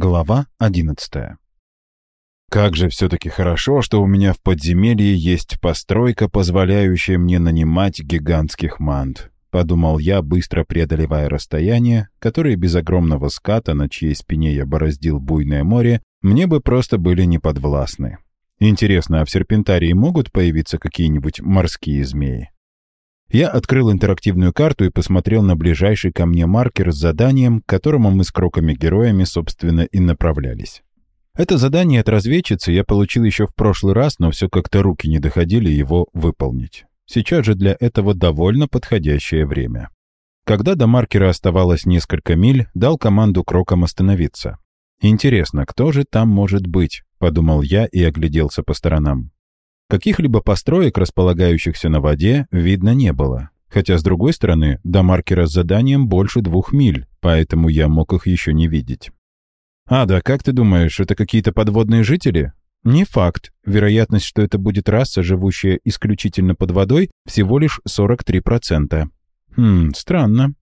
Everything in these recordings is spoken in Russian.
Глава 11 Как же все-таки хорошо, что у меня в подземелье есть постройка, позволяющая мне нанимать гигантских мант. Подумал я, быстро преодолевая расстояние, которое без огромного ската, на чьей спине я бороздил буйное море, мне бы просто были неподвластны. Интересно, а в серпентарии могут появиться какие-нибудь морские змеи? Я открыл интерактивную карту и посмотрел на ближайший ко мне маркер с заданием, к которому мы с кроками-героями, собственно, и направлялись. Это задание от разведчицы я получил еще в прошлый раз, но все как-то руки не доходили его выполнить. Сейчас же для этого довольно подходящее время. Когда до маркера оставалось несколько миль, дал команду крокам остановиться. «Интересно, кто же там может быть?» — подумал я и огляделся по сторонам. Каких-либо построек, располагающихся на воде, видно не было. Хотя, с другой стороны, до маркера с заданием больше двух миль, поэтому я мог их еще не видеть. «Ада, как ты думаешь, это какие-то подводные жители?» «Не факт. Вероятность, что это будет раса, живущая исключительно под водой, всего лишь 43%. Хм, странно.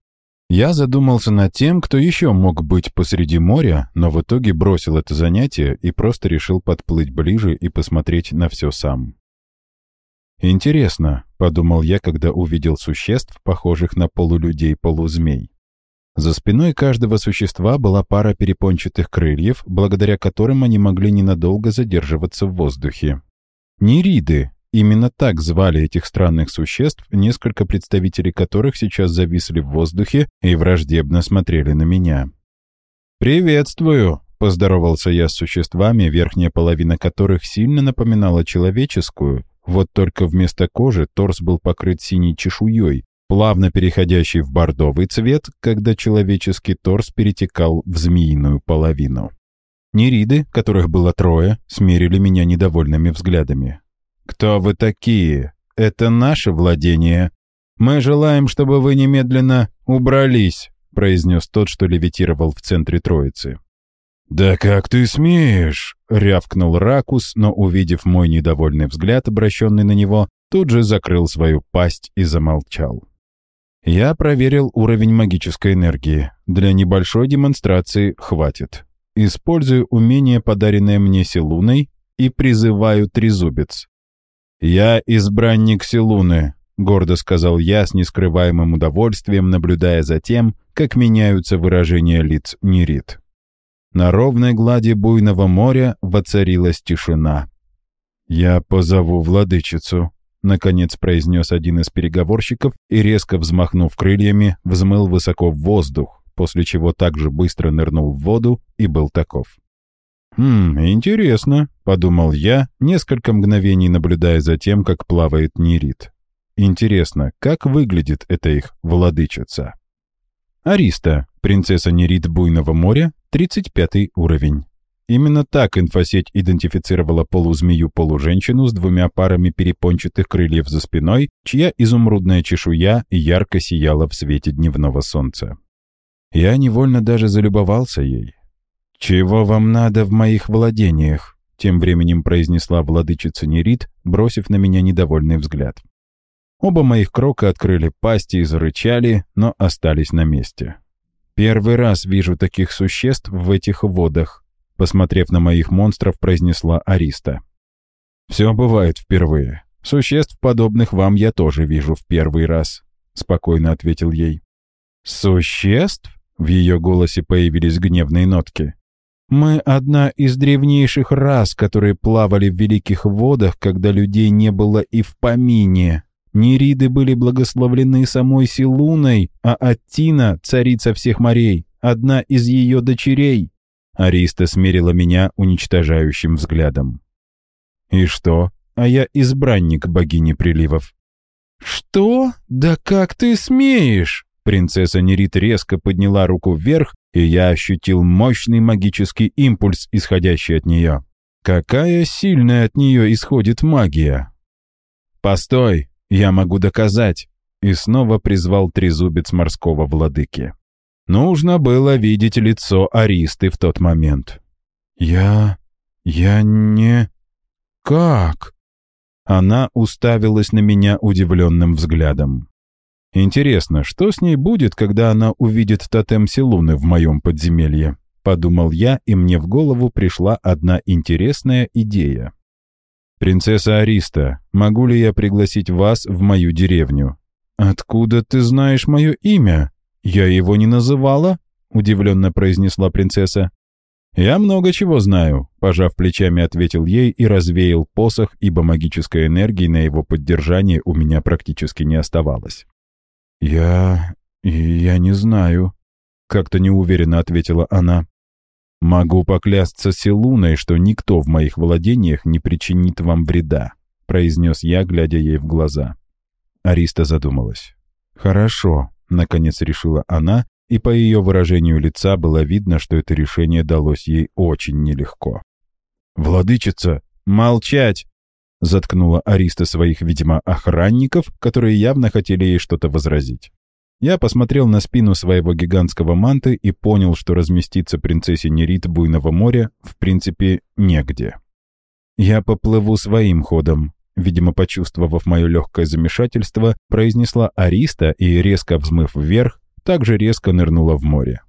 Я задумался над тем, кто еще мог быть посреди моря, но в итоге бросил это занятие и просто решил подплыть ближе и посмотреть на все сам. «Интересно», — подумал я, когда увидел существ, похожих на полулюдей-полузмей. За спиной каждого существа была пара перепончатых крыльев, благодаря которым они могли ненадолго задерживаться в воздухе. Нериды, Именно так звали этих странных существ, несколько представителей которых сейчас зависли в воздухе и враждебно смотрели на меня. «Приветствую!» — поздоровался я с существами, верхняя половина которых сильно напоминала человеческую, вот только вместо кожи торс был покрыт синей чешуей, плавно переходящей в бордовый цвет, когда человеческий торс перетекал в змеиную половину. Нериды, которых было трое, смерили меня недовольными взглядами. «Кто вы такие? Это наше владение. Мы желаем, чтобы вы немедленно убрались», произнес тот, что левитировал в центре троицы. «Да как ты смеешь?» — рявкнул Ракус, но, увидев мой недовольный взгляд, обращенный на него, тут же закрыл свою пасть и замолчал. Я проверил уровень магической энергии. Для небольшой демонстрации хватит. Использую умение, подаренное мне Силуной, и призываю Трезубец. «Я избранник Силуны», — гордо сказал я с нескрываемым удовольствием, наблюдая за тем, как меняются выражения лиц Нерит. На ровной глади буйного моря воцарилась тишина. «Я позову владычицу», — наконец произнес один из переговорщиков и, резко взмахнув крыльями, взмыл высоко в воздух, после чего также быстро нырнул в воду и был таков. «Хм, интересно», — подумал я, несколько мгновений наблюдая за тем, как плавает Нерит. «Интересно, как выглядит эта их владычица?» Ариста, принцесса Нерит Буйного моря, 35 уровень. Именно так инфосеть идентифицировала полузмею-полуженщину с двумя парами перепончатых крыльев за спиной, чья изумрудная чешуя ярко сияла в свете дневного солнца. Я невольно даже залюбовался ей. «Чего вам надо в моих владениях?» — тем временем произнесла владычица Нерит, бросив на меня недовольный взгляд. Оба моих крока открыли пасти и зарычали, но остались на месте. «Первый раз вижу таких существ в этих водах», — посмотрев на моих монстров, произнесла Ариста. «Все бывает впервые. Существ, подобных вам, я тоже вижу в первый раз», — спокойно ответил ей. «Существ?» — в ее голосе появились гневные нотки. Мы одна из древнейших рас, которые плавали в великих водах, когда людей не было и в помине. Нериды были благословлены самой Силуной, а Аттина, царица всех морей, одна из ее дочерей. Ариста смерила меня уничтожающим взглядом. «И что? А я избранник богини приливов». «Что? Да как ты смеешь?» Принцесса Нерит резко подняла руку вверх, и я ощутил мощный магический импульс, исходящий от нее. Какая сильная от нее исходит магия! «Постой, я могу доказать!» И снова призвал трезубец морского владыки. Нужно было видеть лицо Аристы в тот момент. «Я... я не... как?» Она уставилась на меня удивленным взглядом. Интересно, что с ней будет, когда она увидит тотем Силуны в моем подземелье? подумал я, и мне в голову пришла одна интересная идея. «Принцесса Ариста, могу ли я пригласить вас в мою деревню?» «Откуда ты знаешь мое имя? Я его не называла?» — удивленно произнесла принцесса. «Я много чего знаю», — пожав плечами, ответил ей и развеял посох, ибо магической энергии на его поддержание у меня практически не оставалось. «Я... я не знаю», — как-то неуверенно ответила она. «Могу поклясться Селуной, что никто в моих владениях не причинит вам вреда», — произнес я, глядя ей в глаза. Ариста задумалась. «Хорошо», — наконец решила она, и по ее выражению лица было видно, что это решение далось ей очень нелегко. «Владычица, молчать!» — заткнула Ариста своих, видимо, охранников, которые явно хотели ей что-то возразить. Я посмотрел на спину своего гигантского манты и понял, что разместиться принцессе Нерит Буйного моря в принципе негде. «Я поплыву своим ходом», видимо, почувствовав мое легкое замешательство, произнесла Ариста и, резко взмыв вверх, также резко нырнула в море.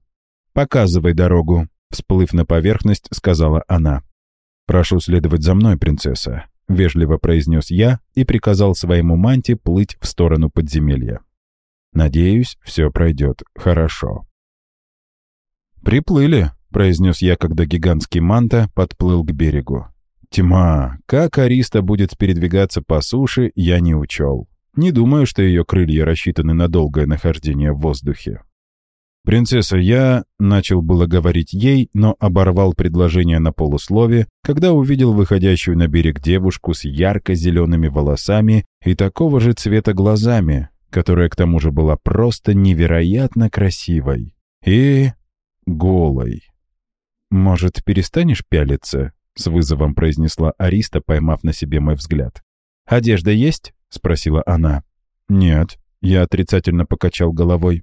«Показывай дорогу», — всплыв на поверхность, сказала она. «Прошу следовать за мной, принцесса», — вежливо произнес я и приказал своему манте плыть в сторону подземелья. Надеюсь, все пройдет хорошо. «Приплыли», — произнес я, когда гигантский манта подплыл к берегу. Тьма, как Ариста будет передвигаться по суше, я не учел. Не думаю, что ее крылья рассчитаны на долгое нахождение в воздухе. «Принцесса, я...» — начал было говорить ей, но оборвал предложение на полуслове, когда увидел выходящую на берег девушку с ярко-зелеными волосами и такого же цвета глазами, которая к тому же была просто невероятно красивой. И... голой. «Может, перестанешь пялиться?» — с вызовом произнесла Ариста, поймав на себе мой взгляд. «Одежда есть?» — спросила она. «Нет», — я отрицательно покачал головой.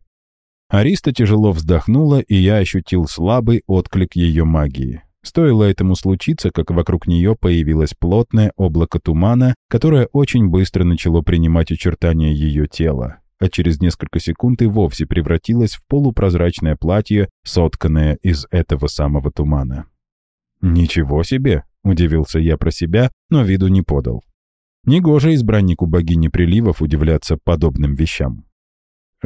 Ариста тяжело вздохнула, и я ощутил слабый отклик ее магии. Стоило этому случиться, как вокруг нее появилось плотное облако тумана, которое очень быстро начало принимать очертания ее тела, а через несколько секунд и вовсе превратилось в полупрозрачное платье, сотканное из этого самого тумана. «Ничего себе!» — удивился я про себя, но виду не подал. Негоже избраннику богини приливов удивляться подобным вещам.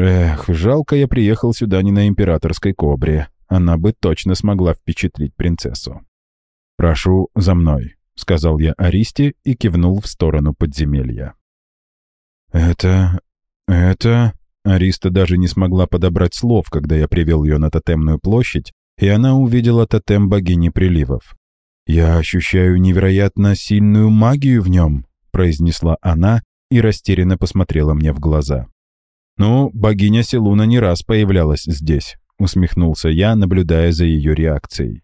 Эх, жалко я приехал сюда не на императорской кобре, она бы точно смогла впечатлить принцессу. «Прошу за мной», — сказал я Аристе и кивнул в сторону подземелья. «Это... это...» Ариста даже не смогла подобрать слов, когда я привел ее на тотемную площадь, и она увидела тотем богини приливов. «Я ощущаю невероятно сильную магию в нем», — произнесла она и растерянно посмотрела мне в глаза. «Ну, богиня Селуна не раз появлялась здесь усмехнулся я, наблюдая за ее реакцией.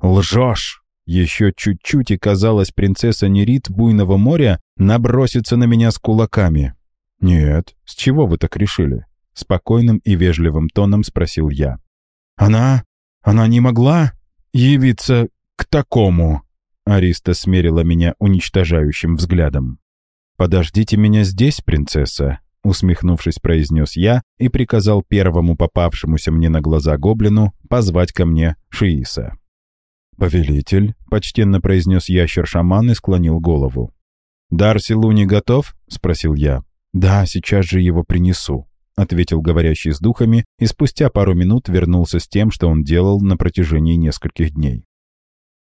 «Лжешь!» Еще чуть-чуть, и казалось, принцесса Нерит Буйного моря набросится на меня с кулаками. «Нет, с чего вы так решили?» Спокойным и вежливым тоном спросил я. «Она... она не могла явиться к такому?» Ариста смерила меня уничтожающим взглядом. «Подождите меня здесь, принцесса», усмехнувшись, произнес я и приказал первому попавшемуся мне на глаза гоблину позвать ко мне Шииса. «Повелитель», — почтенно произнес ящер-шаман и склонил голову. «Дарси Луни готов?» — спросил я. «Да, сейчас же его принесу», — ответил говорящий с духами и спустя пару минут вернулся с тем, что он делал на протяжении нескольких дней.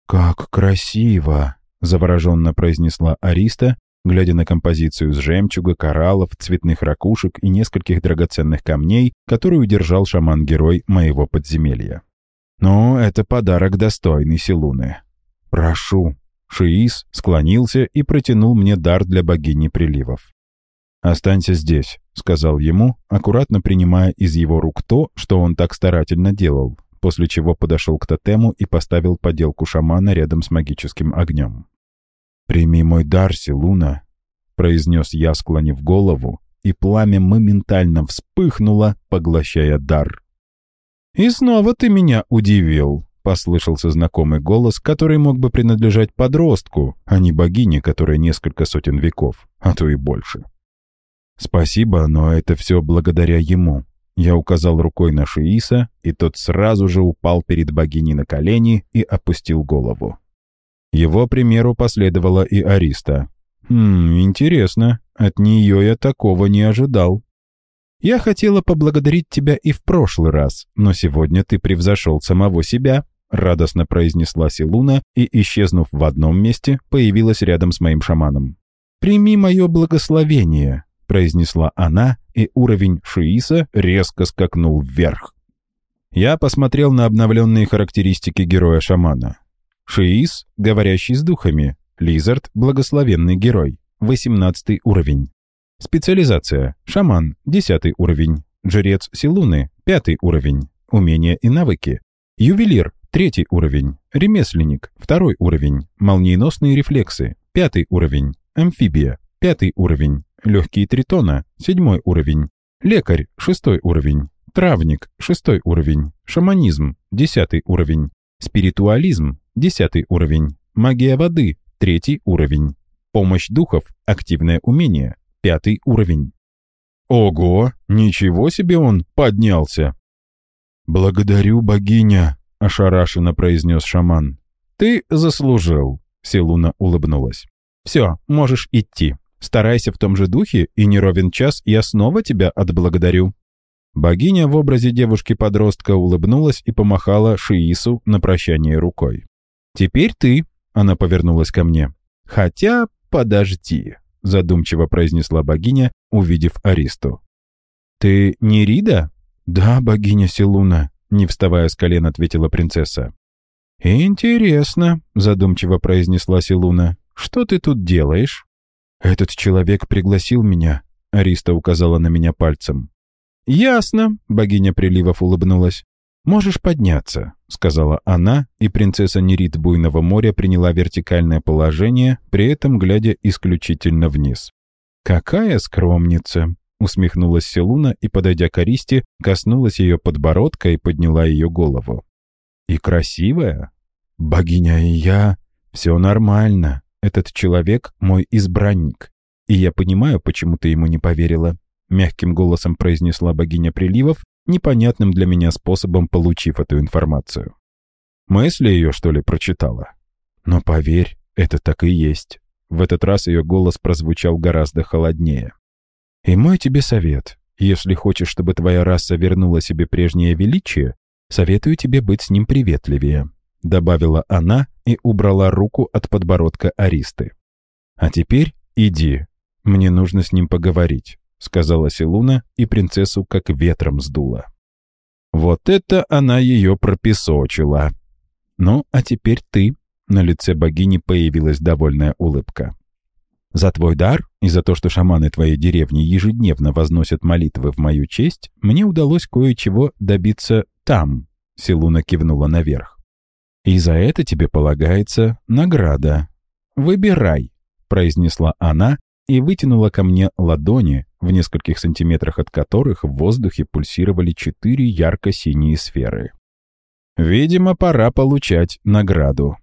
«Как красиво!» — завороженно произнесла Ариста глядя на композицию с жемчуга, кораллов, цветных ракушек и нескольких драгоценных камней, которую держал шаман-герой моего подземелья. Но это подарок достойный Силуны. «Прошу». Шиис склонился и протянул мне дар для богини приливов. «Останься здесь», — сказал ему, аккуратно принимая из его рук то, что он так старательно делал, после чего подошел к тотему и поставил поделку шамана рядом с магическим огнем. «Прими мой дар, Силуна», — произнес я, склонив голову, и пламя моментально вспыхнуло, поглощая дар. «И снова ты меня удивил», — послышался знакомый голос, который мог бы принадлежать подростку, а не богине, которая несколько сотен веков, а то и больше. «Спасибо, но это все благодаря ему». Я указал рукой на Шииса, и тот сразу же упал перед богиней на колени и опустил голову. Его примеру последовала и Ариста. «Хм, интересно, от нее я такого не ожидал». «Я хотела поблагодарить тебя и в прошлый раз, но сегодня ты превзошел самого себя», радостно произнесла Силуна и, исчезнув в одном месте, появилась рядом с моим шаманом. «Прими мое благословение», произнесла она, и уровень Шииса резко скакнул вверх. Я посмотрел на обновленные характеристики героя-шамана. Шиис, говорящий с духами. Лизард, благословенный герой. 18 уровень. Специализация. Шаман, 10 уровень. Жрец Силуны, 5 уровень. Умения и навыки. Ювелир, 3 уровень. Ремесленник, 2 уровень. Молниеносные рефлексы, 5 уровень. Амфибия, 5 уровень. Легкие тритона, 7 уровень. Лекарь, 6 уровень. Травник, 6 уровень. Шаманизм, 10 уровень. Спиритуализм, 10 уровень. Магия воды, 3 уровень. Помощь духов, активное умение, 5 уровень. Ого, ничего себе он поднялся. «Благодарю, богиня», — ошарашенно произнес шаман. «Ты заслужил», — Селуна улыбнулась. «Все, можешь идти. Старайся в том же духе, и не ровен час я снова тебя отблагодарю». Богиня в образе девушки-подростка улыбнулась и помахала Шиису на прощание рукой. «Теперь ты», — она повернулась ко мне. «Хотя, подожди», — задумчиво произнесла богиня, увидев Аристу. «Ты не Рида?» «Да, богиня Силуна», — не вставая с колен, ответила принцесса. «Интересно», — задумчиво произнесла Силуна. «Что ты тут делаешь?» «Этот человек пригласил меня», — Ариста указала на меня пальцем. «Ясно», — богиня приливов улыбнулась. «Можешь подняться», — сказала она, и принцесса Нерит Буйного моря приняла вертикальное положение, при этом глядя исключительно вниз. «Какая скромница!» — усмехнулась Селуна и, подойдя к Аристе, коснулась ее подбородка и подняла ее голову. «И красивая?» «Богиня и я...» «Все нормально. Этот человек — мой избранник, и я понимаю, почему ты ему не поверила», — мягким голосом произнесла богиня приливов, непонятным для меня способом получив эту информацию. Мысли ее, что ли, прочитала? Но поверь, это так и есть. В этот раз ее голос прозвучал гораздо холоднее. «И мой тебе совет. Если хочешь, чтобы твоя раса вернула себе прежнее величие, советую тебе быть с ним приветливее. — добавила она и убрала руку от подбородка Аристы. «А теперь иди. Мне нужно с ним поговорить», — сказала Силуна, и принцессу как ветром сдула. Вот это она ее пропесочила. «Ну, а теперь ты», — на лице богини появилась довольная улыбка. «За твой дар и за то, что шаманы твоей деревни ежедневно возносят молитвы в мою честь, мне удалось кое-чего добиться там», — Силуна кивнула наверх. И за это тебе полагается награда. Выбирай», — произнесла она и вытянула ко мне ладони, в нескольких сантиметрах от которых в воздухе пульсировали четыре ярко-синие сферы. «Видимо, пора получать награду».